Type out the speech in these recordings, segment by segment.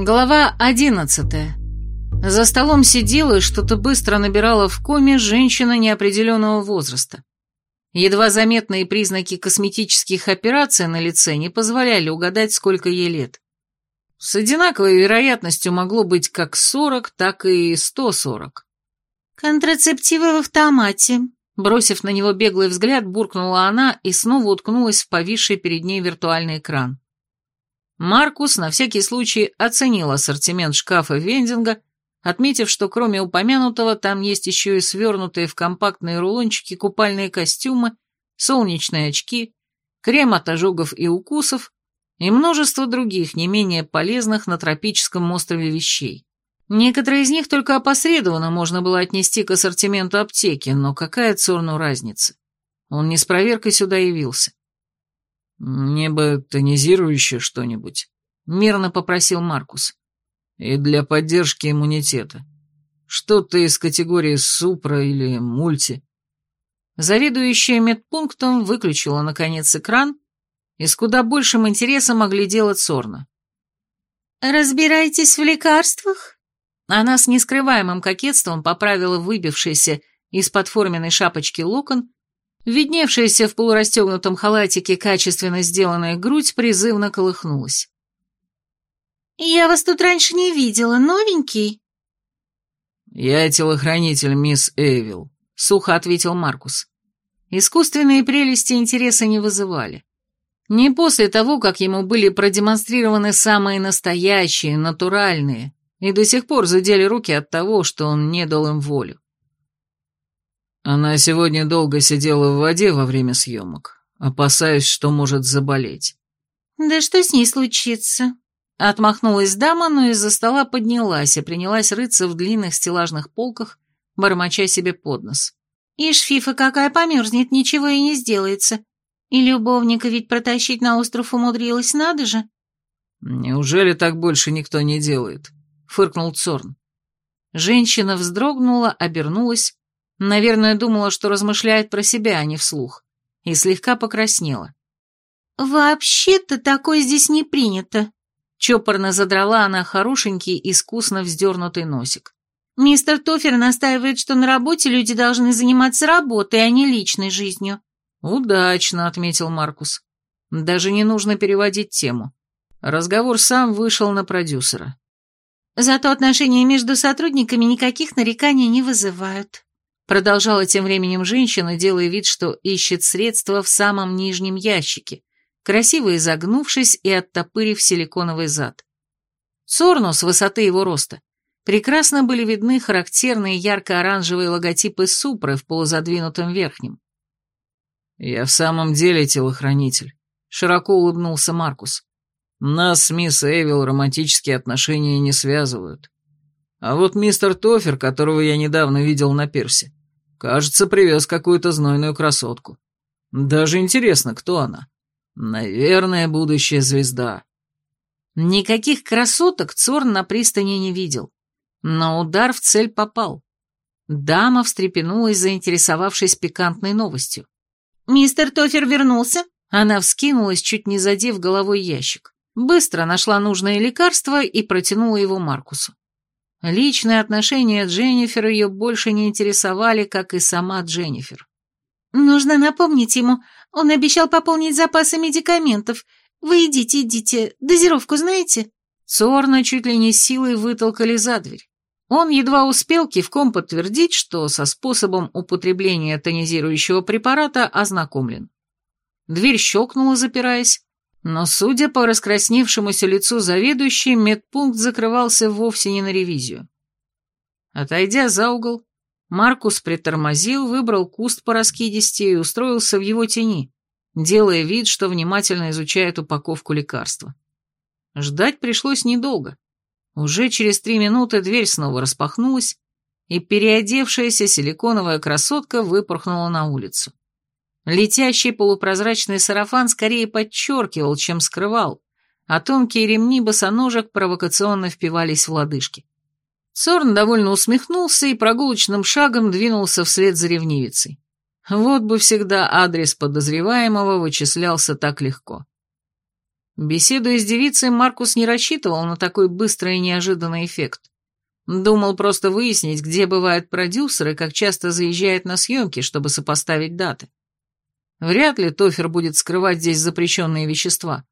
Глава одиннадцатая. За столом сидела и что-то быстро набирала в коме женщина неопределенного возраста. Едва заметные признаки косметических операций на лице не позволяли угадать, сколько ей лет. С одинаковой вероятностью могло быть как 40, так и 140. «Контрацептивы в автомате», Бросив на него беглый взгляд, буркнула она и снова уткнулась в повисший перед ней виртуальный экран. Маркус на всякий случай оценил ассортимент шкафа вендинга, отметив, что кроме упомянутого там есть еще и свернутые в компактные рулончики купальные костюмы, солнечные очки, крем от ожогов и укусов и множество других не менее полезных на тропическом острове вещей. Некоторые из них только опосредованно можно было отнести к ассортименту аптеки, но какая Цорну разница? Он не с проверкой сюда явился. «Мне бы тонизирующее что-нибудь», — мирно попросил Маркус. «И для поддержки иммунитета. Что-то из категории супра или мульти». Заведующая медпунктом выключила, наконец, экран и с куда большим интересом оглядела Цорна. «Разбирайтесь в лекарствах?» Она с нескрываемым кокетством поправила выбившийся из-под форменной шапочки локон, видневшаяся в полурастегнутом халатике качественно сделанная грудь призывно колыхнулась. «Я вас тут раньше не видела, новенький?» «Я телохранитель мисс Эйвил», — сухо ответил Маркус. Искусственные прелести интереса не вызывали. Не после того, как ему были продемонстрированы самые настоящие, натуральные, и до сих пор задели руки от того, что он не дал им волю. Она сегодня долго сидела в воде во время съемок, опасаясь, что может заболеть. «Да что с ней случится?» Отмахнулась дама, но из-за стола поднялась и принялась рыться в длинных стеллажных полках, бормоча себе под нос. «Ишь, Фифа какая померзнет, ничего и не сделается. И любовника ведь протащить на остров умудрилась, надо же». «Неужели так больше никто не делает?» фыркнул Цорн. Женщина вздрогнула, обернулась, наверное, думала, что размышляет про себя, а не вслух, и слегка покраснела. «Вообще-то такое здесь не принято», — чопорно задрала она хорошенький, искусно вздернутый носик. «Мистер Тофер настаивает, что на работе люди должны заниматься работой, а не личной жизнью». «Удачно», — отметил Маркус. «Даже не нужно переводить тему. Разговор сам вышел на продюсера. Зато отношения между сотрудниками никаких нареканий не вызывают. Продолжала тем временем женщина, делая вид, что ищет средства в самом нижнем ящике, красиво изогнувшись и оттопырив силиконовый зад. Сорну с высоты его роста прекрасно были видны характерные ярко-оранжевые логотипы Супры в полузадвинутом верхнем. «Я в самом деле телохранитель», — широко улыбнулся Маркус. Нас с мисс Эйвил романтические отношения не связывают. А вот мистер Тофер, которого я недавно видел на пирсе, кажется, привез какую-то знойную красотку. Даже интересно, кто она. Наверное, будущая звезда. Никаких красоток Цорн на пристани не видел, но удар в цель попал. Дама встрепенулась, заинтересовавшись пикантной новостью. «Мистер Тофер вернулся?» Она вскинулась, чуть не задев головой ящик. Быстро нашла нужное лекарство и протянула его Маркусу. Личные отношения Дженнифер ее больше не интересовали, как и сама Дженнифер. «Нужно напомнить ему, он обещал пополнить запасы медикаментов. Вы идите, идите, дозировку знаете?» Цорна чуть ли не силой вытолкали за дверь. Он едва успел кивком подтвердить, что со способом употребления тонизирующего препарата ознакомлен. Дверь щелкнула, запираясь, но, судя по раскрасневшемуся лицу заведующей, медпункт закрывался вовсе не на ревизию. Отойдя за угол, Маркус притормозил, выбрал куст по раскидисти и устроился в его тени, делая вид, что внимательно изучает упаковку лекарства. Ждать пришлось недолго. Уже через три минуты дверь снова распахнулась, и переодевшаяся силиконовая красотка выпорхнула на улицу. Летящий полупрозрачный сарафан скорее подчеркивал, чем скрывал, а тонкие ремни босоножек провокационно впивались в лодыжки. Цорн довольно усмехнулся и прогулочным шагом двинулся вслед за ревнивицей. Вот бы всегда адрес подозреваемого вычислялся так легко. Беседуя с девицей, Маркус не рассчитывал на такой быстрый и неожиданный эффект. Думал просто выяснить, где бывают продюсеры, как часто заезжает на съемки, чтобы сопоставить даты. Вряд ли Тофер будет скрывать здесь запрещенные вещества.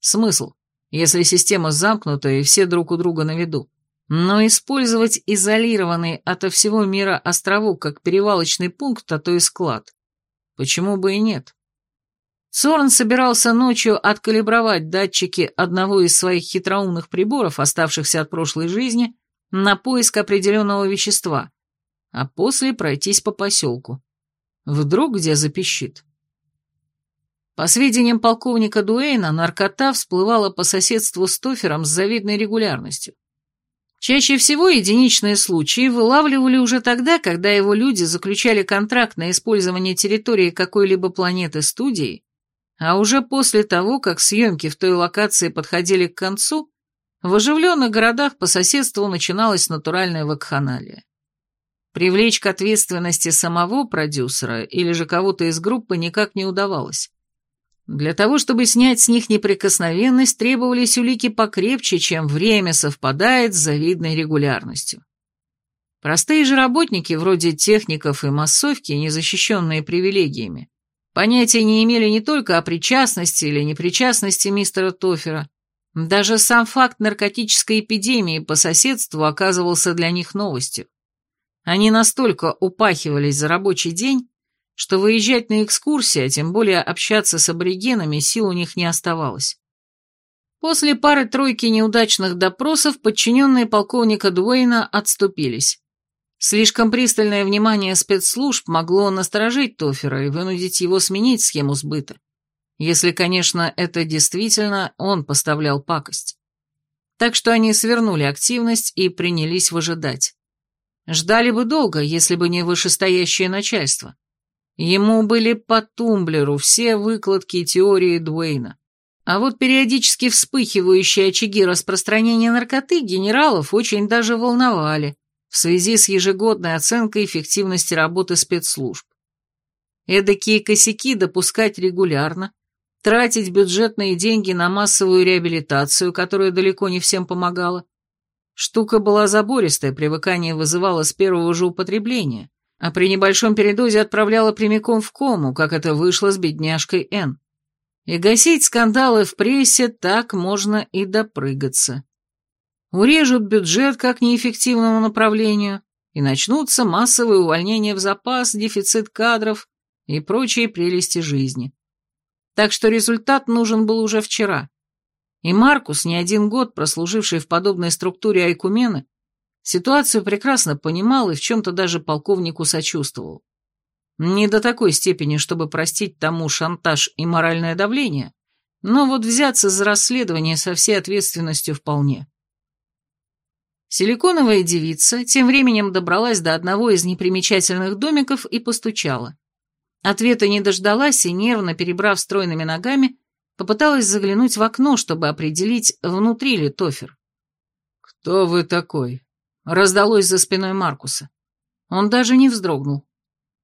Смысл, если система замкнута и все друг у друга на виду. Но использовать изолированный ото всего мира островок как перевалочный пункт, а то и склад. Почему бы и нет? Сорн собирался ночью откалибровать датчики одного из своих хитроумных приборов, оставшихся от прошлой жизни, на поиск определенного вещества, а после пройтись по поселку. Вдруг где запищит. По сведениям полковника Дуэйна, наркота всплывала по соседству с Тофером с завидной регулярностью. Чаще всего единичные случаи вылавливали уже тогда, когда его люди заключали контракт на использование территории какой-либо планеты студии, а уже после того, как съемки в той локации подходили к концу, в оживленных городах по соседству начиналась натуральная вакханалия. Привлечь к ответственности самого продюсера или же кого-то из группы никак не удавалось. Для того, чтобы снять с них неприкосновенность, требовались улики покрепче, чем время совпадает с завидной регулярностью. Простые же работники, вроде техников и массовки, незащищенные привилегиями, понятия не имели не только о причастности или непричастности мистера Тофера, даже сам факт наркотической эпидемии по соседству оказывался для них новостью. Они настолько упахивались за рабочий день, что выезжать на экскурсии, а тем более общаться с аборигенами, сил у них не оставалось. После пары-тройки неудачных допросов подчиненные полковника Дуэйна отступились. Слишком пристальное внимание спецслужб могло насторожить Тофера и вынудить его сменить схему сбыта. Если, конечно, это действительно он поставлял пакость. Так что они свернули активность и принялись выжидать. Ждали бы долго, если бы не вышестоящее начальство. Ему были по тумблеру все выкладки теории Дуэйна. А вот периодически вспыхивающие очаги распространения наркоты генералов очень даже волновали в связи с ежегодной оценкой эффективности работы спецслужб. Эдакие косяки допускать регулярно, тратить бюджетные деньги на массовую реабилитацию, которая далеко не всем помогала. Штука была забористая, привыкание вызывало с первого же употребления, а при небольшом передозе отправляла прямиком в кому, как это вышло с бедняжкой Н. И гасить скандалы в прессе так можно и допрыгаться. Урежут бюджет как неэффективному направлению, и начнутся массовые увольнения в запас, дефицит кадров и прочие прелести жизни. Так что результат нужен был уже вчера. И Маркус, не один год прослуживший в подобной структуре Айкумены, ситуацию прекрасно понимал и в чем-то даже полковнику сочувствовал. Не до такой степени, чтобы простить тому шантаж и моральное давление, но вот взяться за расследование со всей ответственностью вполне. Силиконовая девица тем временем добралась до одного из непримечательных домиков и постучала. Ответа не дождалась и, нервно перебрав стройными ногами, попыталась заглянуть в окно, чтобы определить, внутри ли Тофер. «Кто вы такой?» — раздалось за спиной Маркуса. Он даже не вздрогнул.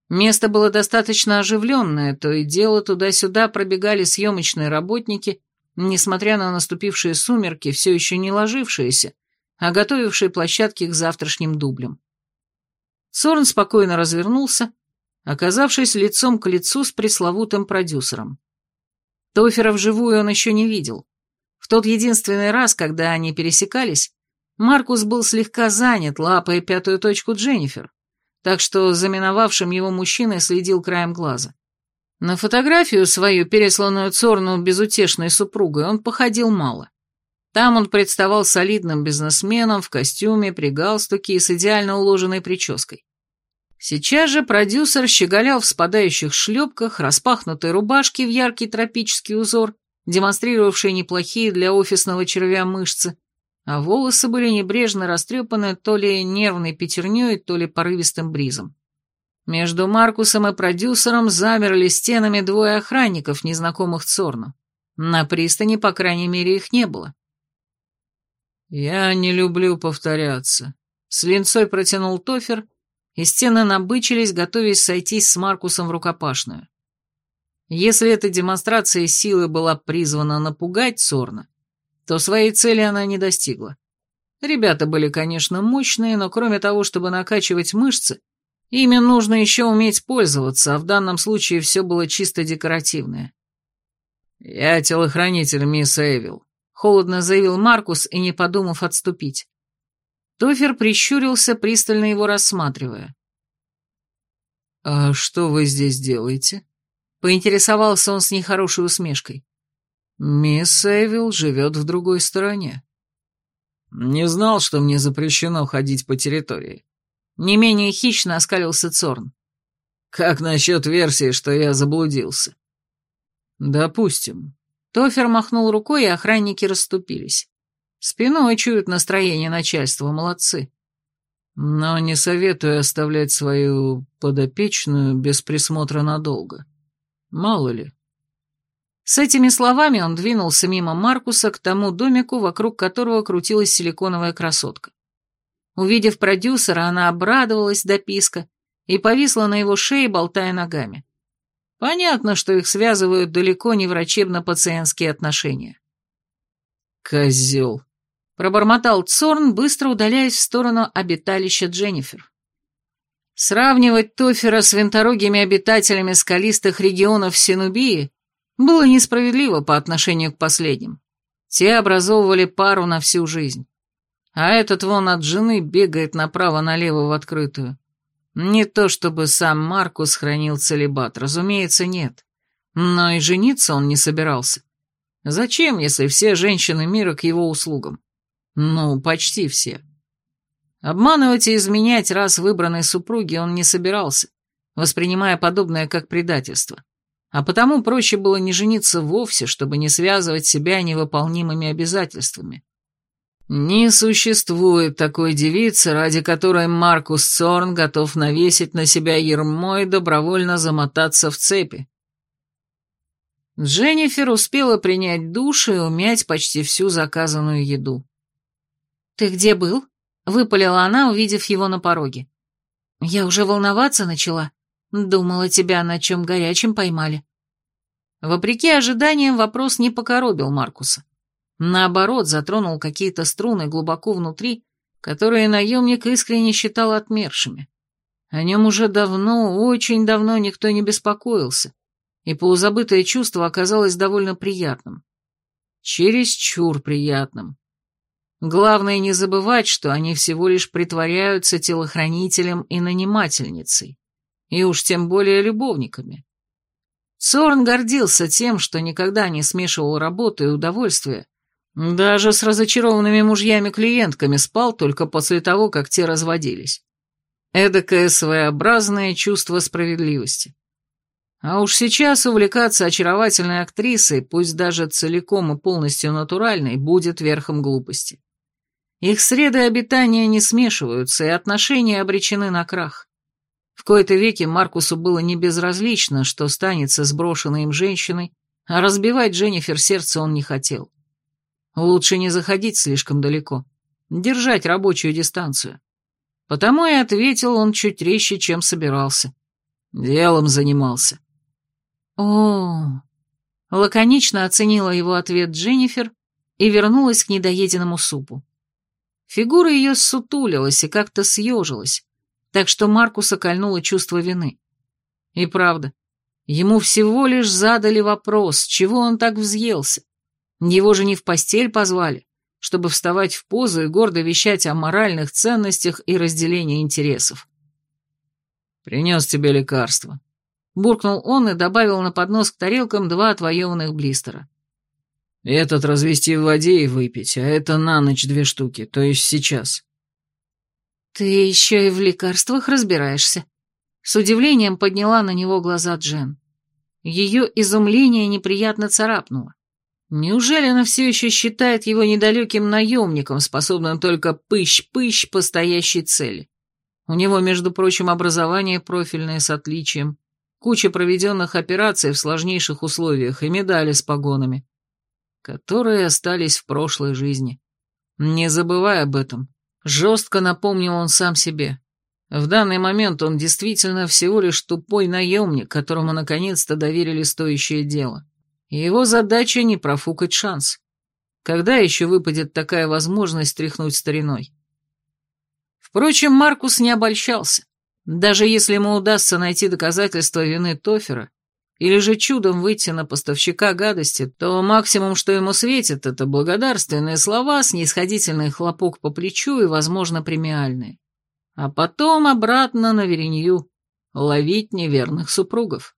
Место было достаточно оживленное, то и дело туда-сюда пробегали съемочные работники, несмотря на наступившие сумерки, все еще не ложившиеся, а готовившие площадки к завтрашним дублям. Сорн спокойно развернулся, оказавшись лицом к лицу с пресловутым продюсером. Тофера вживую он еще не видел. В тот единственный раз, когда они пересекались, Маркус был слегка занят, лапая пятую точку Дженнифер, так что заминовавшим его мужчиной следил краем глаза. На фотографию свою, пересланную Цорну безутешной супругой, он походил мало. Там он представал солидным бизнесменом в костюме, при галстуке и с идеально уложенной прической. Сейчас же продюсер щеголял в спадающих шлепках, распахнутой рубашке в яркий тропический узор, демонстрировавший неплохие для офисного червя мышцы, а волосы были небрежно растрепаны то ли нервной пятерней, то ли порывистым бризом. Между Маркусом и продюсером замерли стенами двое охранников, незнакомых Цорну. На пристани, по крайней мере, их не было. «Я не люблю повторяться», — с линцой протянул Тофер, и стены набычились, готовясь сойтись с Маркусом в рукопашную. Если эта демонстрация силы была призвана напугать Сорна, то своей цели она не достигла. Ребята были, конечно, мощные, но кроме того, чтобы накачивать мышцы, ими нужно еще уметь пользоваться, а в данном случае все было чисто декоративное. «Я телохранитель, мисс Эйвил», — холодно заявил Маркус и, не подумав, отступить. Тофер прищурился, пристально его рассматривая. «А что вы здесь делаете?» — поинтересовался он с нехорошей усмешкой. «Мисс Эйвил живет в другой стороне». «Не знал, что мне запрещено ходить по территории». Не менее хищно оскалился Цорн. «Как насчет версии, что я заблудился?» «Допустим». Тофер махнул рукой, и охранники расступились. Спиной чуют настроение начальства, молодцы. Но не советую оставлять свою подопечную без присмотра надолго. Мало ли. С этими словами он двинулся мимо Маркуса к тому домику, вокруг которого крутилась силиконовая красотка. Увидев продюсера, она обрадовалась до писка и повисла на его шее, болтая ногами. Понятно, что их связывают далеко не врачебно-пациентские отношения. «Козел», — пробормотал Цорн, быстро удаляясь в сторону обиталища Дженнифер. Сравнивать Тофера с винторогими обитателями скалистых регионов Синубии было несправедливо по отношению к последним. Те образовывали пару на всю жизнь. А этот вон от жены бегает направо-налево в открытую. Не то чтобы сам Маркус хранил целебат, разумеется, нет. Но и жениться он не собирался. Зачем, если все женщины мира к его услугам? Ну, почти все. Обманывать и изменять раз выбранной супруги он не собирался, воспринимая подобное как предательство. А потому проще было не жениться вовсе, чтобы не связывать себя невыполнимыми обязательствами. Не существует такой девицы, ради которой Маркус Цорн готов навесить на себя ермо и добровольно замотаться в цепи. Дженнифер успела принять душ и умять почти всю заказанную еду. «Ты где был?» — выпалила она, увидев его на пороге. «Я уже волноваться начала. Думала, тебя на чем горячем поймали». Вопреки ожиданиям, вопрос не покоробил Маркуса. Наоборот, затронул какие-то струны глубоко внутри, которые наемник искренне считал отмершими. О нем уже давно, очень давно никто не беспокоился, и полузабытое чувство оказалось довольно приятным. Чересчур приятным. Главное не забывать, что они всего лишь притворяются телохранителем и нанимательницей, и уж тем более любовниками. Сорн гордился тем, что никогда не смешивал работу и удовольствие, даже с разочарованными мужьями-клиентками спал только после того, как те разводились. Эдакое своеобразное чувство справедливости. А уж сейчас увлекаться очаровательной актрисой, пусть даже целиком и полностью натуральной, будет верхом глупости. Их среды обитания не смешиваются, и отношения обречены на крах. В кои-то веки Маркусу было не безразлично, что станется сброшенной им женщиной, а разбивать Дженнифер сердце он не хотел. Лучше не заходить слишком далеко, держать рабочую дистанцию. Потому и ответил он чуть резче, чем собирался. Делом занимался. О, лаконично оценила его ответ Дженнифер и вернулась к недоеденному супу. Фигура ее сутулилась и как-то съежилась, так что Маркуса кольнуло чувство вины. И правда, ему всего лишь задали вопрос, чего он так взъелся. Его же не в постель позвали, чтобы вставать в позу и гордо вещать о моральных ценностях и разделении интересов. «Принес тебе лекарство», — буркнул он и добавил на поднос к тарелкам два отвоеванных блистера. «Этот развести в воде и выпить, а это на ночь две штуки, то есть сейчас». «Ты еще и в лекарствах разбираешься», — с удивлением подняла на него глаза Джен. Ее изумление неприятно царапнуло. Неужели она все еще считает его недалеким наемником, способным только пыщ-пыщ по стоящей цели? У него, между прочим, образование профильное с отличием, куча проведенных операций в сложнейших условиях и медали с погонами, которые остались в прошлой жизни. Не забывай об этом. Жестко напомнил он сам себе. В данный момент он действительно всего лишь тупой наемник, которому наконец-то доверили стоящее дело. Его задача не профукать шанс. Когда еще выпадет такая возможность тряхнуть стариной? Впрочем, Маркус не обольщался. Даже если ему удастся найти доказательства вины Тофера, или же чудом выйти на поставщика гадости, то максимум, что ему светит, это благодарственные слова, снисходительный хлопок по плечу и, возможно, премиальные. А потом обратно на Веренью ловить неверных супругов.